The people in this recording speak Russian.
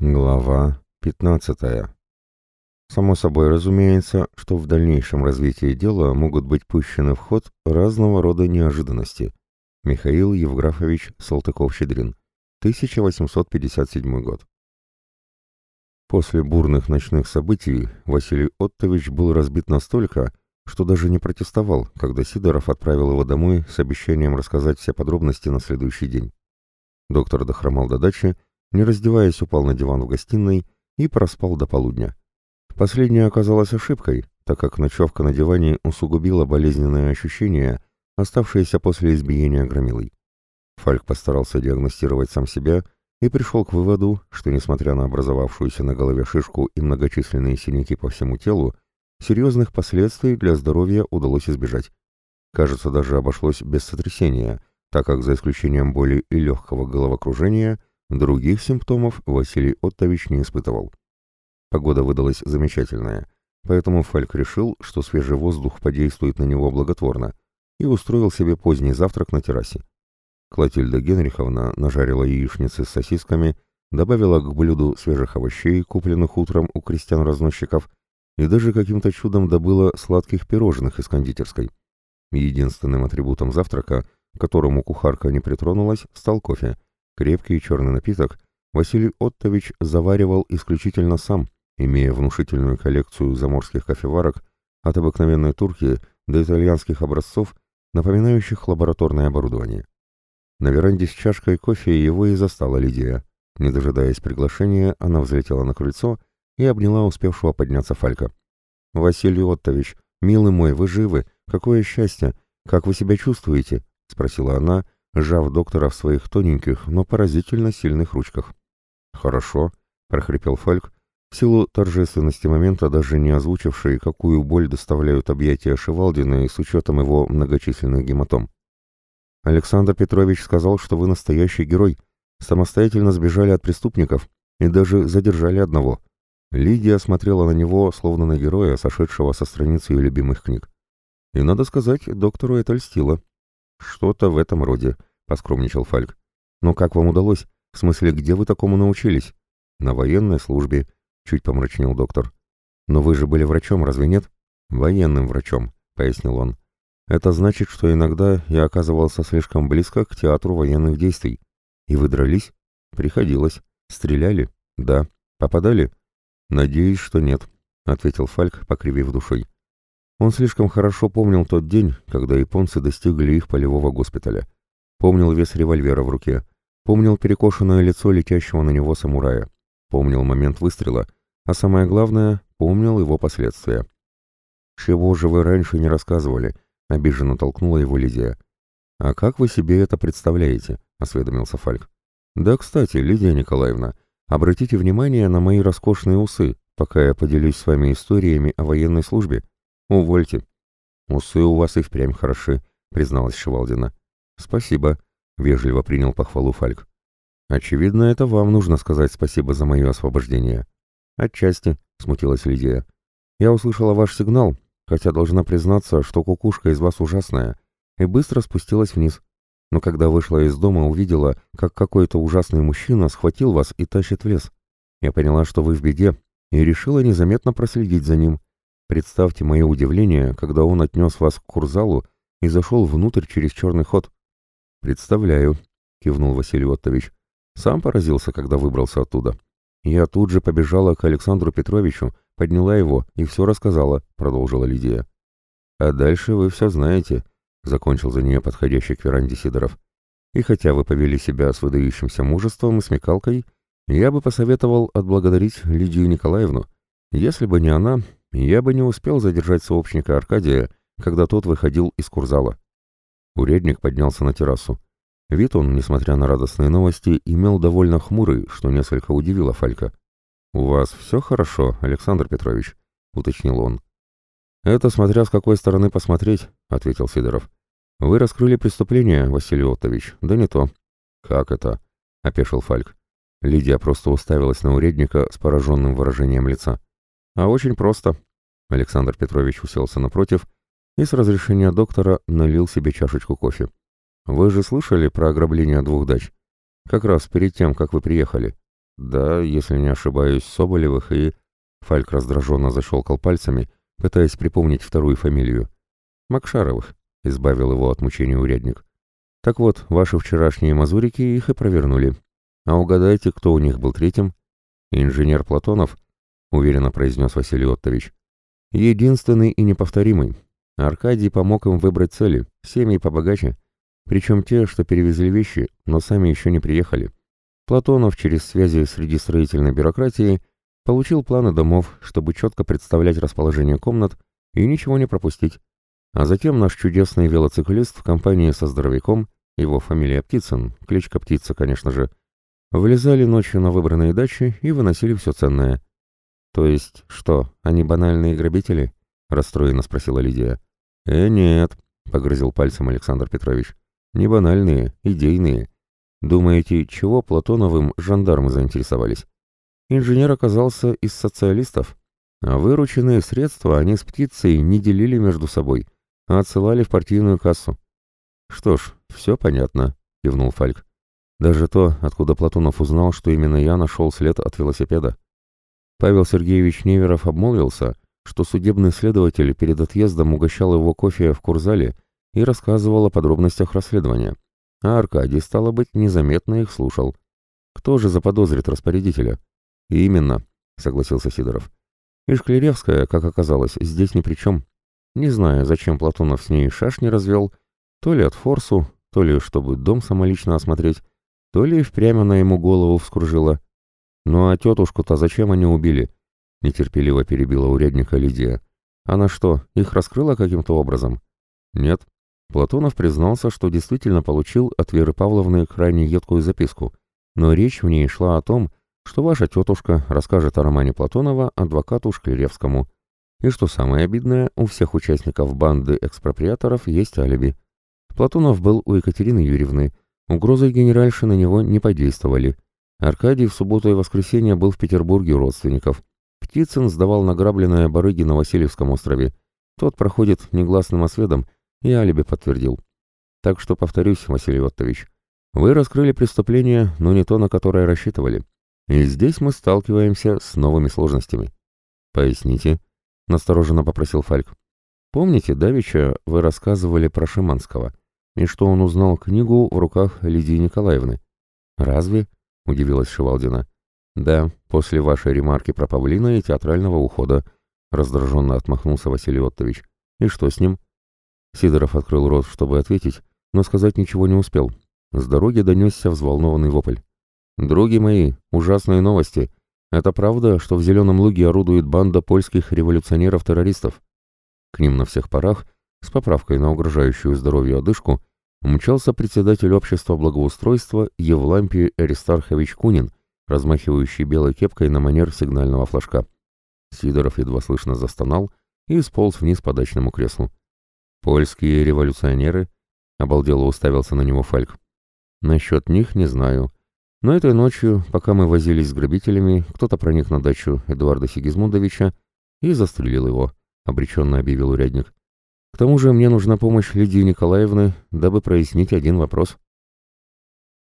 Глава 15. Само собой разумеется, что в дальнейшем развитии дела могут быть пущены в ход разного рода неожиданности. Михаил Евграфович Салтыков-Щедрин, 1857 год. После бурных ночных событий Василий Оттович был разбит настолько, что даже не протестовал, когда Сидоров отправил его домой с обещанием рассказать все подробности на следующий день. Доктор дохромал до дачи, не раздеваясь, упал на диван в гостиной и проспал до полудня. Последнее оказалось ошибкой, так как ночевка на диване усугубила болезненные ощущения, оставшиеся после избиения громилой. Фальк постарался диагностировать сам себя и пришел к выводу, что, несмотря на образовавшуюся на голове шишку и многочисленные синяки по всему телу, серьезных последствий для здоровья удалось избежать. Кажется, даже обошлось без сотрясения, так как за исключением боли и легкого головокружения – Других симптомов Василий Оттович не испытывал. Погода выдалась замечательная, поэтому Фальк решил, что свежий воздух подействует на него благотворно, и устроил себе поздний завтрак на террасе. Клотильда Генриховна нажарила яичницы с сосисками, добавила к блюду свежих овощей, купленных утром у крестьян-разносчиков, и даже каким-то чудом добыла сладких пирожных из кондитерской. Единственным атрибутом завтрака, к которому кухарка не притронулась, стал кофе, Крепкий черный напиток Василий Оттович заваривал исключительно сам, имея внушительную коллекцию заморских кофеварок от обыкновенной турки до итальянских образцов, напоминающих лабораторное оборудование. На веранде с чашкой кофе его и застала Лидия. Не дожидаясь приглашения, она взлетела на крыльцо и обняла успевшего подняться Фалька. «Василий Оттович, милый мой, вы живы? Какое счастье! Как вы себя чувствуете?» — спросила она, сжав доктора в своих тоненьких, но поразительно сильных ручках. «Хорошо», — прохрипел Фальк, в силу торжественности момента даже не озвучивший, какую боль доставляют объятия Шевалдина и с учетом его многочисленных гематом. «Александр Петрович сказал, что вы настоящий герой, самостоятельно сбежали от преступников и даже задержали одного». Лидия смотрела на него, словно на героя, сошедшего со страниц ее любимых книг. И, надо сказать, доктору это льстило. «Что-то в этом роде», — поскромничал Фальк. «Но как вам удалось? В смысле, где вы такому научились?» «На военной службе», — чуть помрачнел доктор. «Но вы же были врачом, разве нет?» «Военным врачом», — пояснил он. «Это значит, что иногда я оказывался слишком близко к театру военных действий. И вы дрались?» «Приходилось. Стреляли?» «Да. Попадали?» «Надеюсь, что нет», — ответил Фальк, покривив душой. Он слишком хорошо помнил тот день, когда японцы достигли их полевого госпиталя. Помнил вес револьвера в руке, помнил перекошенное лицо летящего на него самурая, помнил момент выстрела, а самое главное, помнил его последствия. «Чего же вы раньше не рассказывали?» — обиженно толкнула его Лидия. «А как вы себе это представляете?» — осведомился Фальк. «Да, кстати, Лидия Николаевна, обратите внимание на мои роскошные усы, пока я поделюсь с вами историями о военной службе. «Увольте». «Усы у вас и впрямь хороши», — призналась Шевалдина. «Спасибо», — вежливо принял похвалу Фальк. «Очевидно, это вам нужно сказать спасибо за мое освобождение». «Отчасти», — смутилась Лидия. «Я услышала ваш сигнал, хотя должна признаться, что кукушка из вас ужасная, и быстро спустилась вниз. Но когда вышла из дома, увидела, как какой-то ужасный мужчина схватил вас и тащит в лес. Я поняла, что вы в беде, и решила незаметно проследить за ним. Представьте мое удивление, когда он отнес вас к курзалу и зашел внутрь через черный ход. «Представляю», — кивнул Василий Оттович. «Сам поразился, когда выбрался оттуда. Я тут же побежала к Александру Петровичу, подняла его и все рассказала», — продолжила Лидия. «А дальше вы все знаете», — закончил за нее подходящий к веранде Сидоров. «И хотя вы повели себя с выдающимся мужеством и смекалкой, я бы посоветовал отблагодарить Лидию Николаевну. Если бы не она, я бы не успел задержать сообщника Аркадия, когда тот выходил из курзала. Урядник поднялся на террасу. Вид он, несмотря на радостные новости, имел довольно хмурый, что несколько удивило Фалька. «У вас все хорошо, Александр Петрович?» — уточнил он. «Это смотря с какой стороны посмотреть», — ответил Сидоров. «Вы раскрыли преступление, Василий Оттович, да не то». «Как это?» — опешил Фальк. Лидия просто уставилась на уредника с пораженным выражением лица. А очень просто. Александр Петрович уселся напротив и с разрешения доктора налил себе чашечку кофе. Вы же слышали про ограбление двух дач? Как раз перед тем, как вы приехали. Да, если не ошибаюсь, Соболевых и... Фальк раздраженно защелкал пальцами, пытаясь припомнить вторую фамилию. Макшаровых, избавил его от мучений урядник. Так вот, ваши вчерашние мазурики их и провернули. А угадайте, кто у них был третьим? Инженер Платонов, уверенно произнес Василий Оттович. Единственный и неповторимый. Аркадий помог им выбрать цели, семьи побогаче, причем те, что перевезли вещи, но сами еще не приехали. Платонов через связи среди строительной бюрократии получил планы домов, чтобы четко представлять расположение комнат и ничего не пропустить. А затем наш чудесный велоциклист в компании со здоровяком, его фамилия Птицын, кличка Птица, конечно же, вылезали ночью на выбранные дачи и выносили все ценное. «То есть что, они банальные грабители?» — расстроенно спросила Лидия. «Э, нет», — погрозил пальцем Александр Петрович. «Не банальные, идейные. Думаете, чего Платоновым жандармы заинтересовались? Инженер оказался из социалистов, а вырученные средства они с птицей не делили между собой, а отсылали в партийную кассу. «Что ж, все понятно», — кивнул Фальк. «Даже то, откуда Платонов узнал, что именно я нашел след от велосипеда. Павел Сергеевич Неверов обмолвился, что судебный следователь перед отъездом угощал его кофе в курзале и рассказывал о подробностях расследования а Аркадий, стало быть, незаметно их слушал. Кто же заподозрит распорядителя? Именно, согласился Сидоров. И Шклеревская, как оказалось, здесь ни при чем. Не знаю, зачем Платонов с ней шашни развел, то ли от форсу, то ли чтобы дом самолично осмотреть, то ли впрямь она ему голову вскружила. Ну а тетушку-то зачем они убили? Нетерпеливо перебила урядника Лидия. Она что, их раскрыла каким-то образом? Нет, Платонов признался, что действительно получил от Веры Павловны крайне едкую записку, но речь в ней шла о том, что ваша тетушка расскажет о романе Платонова адвокату Шклеревскому. И что самое обидное, у всех участников банды экспроприаторов есть алиби. Платонов был у Екатерины Юрьевны, угрозы генеральши на него не подействовали. Аркадий в субботу и воскресенье был в Петербурге у родственников. Птицын сдавал награбленное барыги на Васильевском острове. Тот проходит негласным осведом, и алиби подтвердил. Так что, повторюсь, Василий Оттович, вы раскрыли преступление, но не то, на которое рассчитывали. И здесь мы сталкиваемся с новыми сложностями. Поясните, настороженно попросил Фальк. Помните, давеча вы рассказывали про Шиманского, и что он узнал книгу в руках Лидии Николаевны? Разве? Удивилась Шевалдина. Да, после вашей ремарки про павлина и театрального ухода, раздраженно отмахнулся Василий Оттович. И что с ним? Сидоров открыл рот, чтобы ответить, но сказать ничего не успел. С дороги донесся взволнованный вопль. «Други мои, ужасные новости. Это правда, что в Зеленом Луге орудует банда польских революционеров-террористов?» К ним на всех парах, с поправкой на угрожающую здоровью одышку, умчался председатель общества благоустройства Евлампий Аристархович Кунин, размахивающий белой кепкой на манер сигнального флажка. Сидоров едва слышно застонал и сполз вниз по дачному креслу. «Польские революционеры?» — обалдело уставился на него Фальк. «Насчет них не знаю. Но этой ночью, пока мы возились с грабителями, кто-то проник на дачу Эдуарда Сигизмундовича и застрелил его», — обреченно объявил урядник. «К тому же мне нужна помощь Лидии Николаевны, дабы прояснить один вопрос».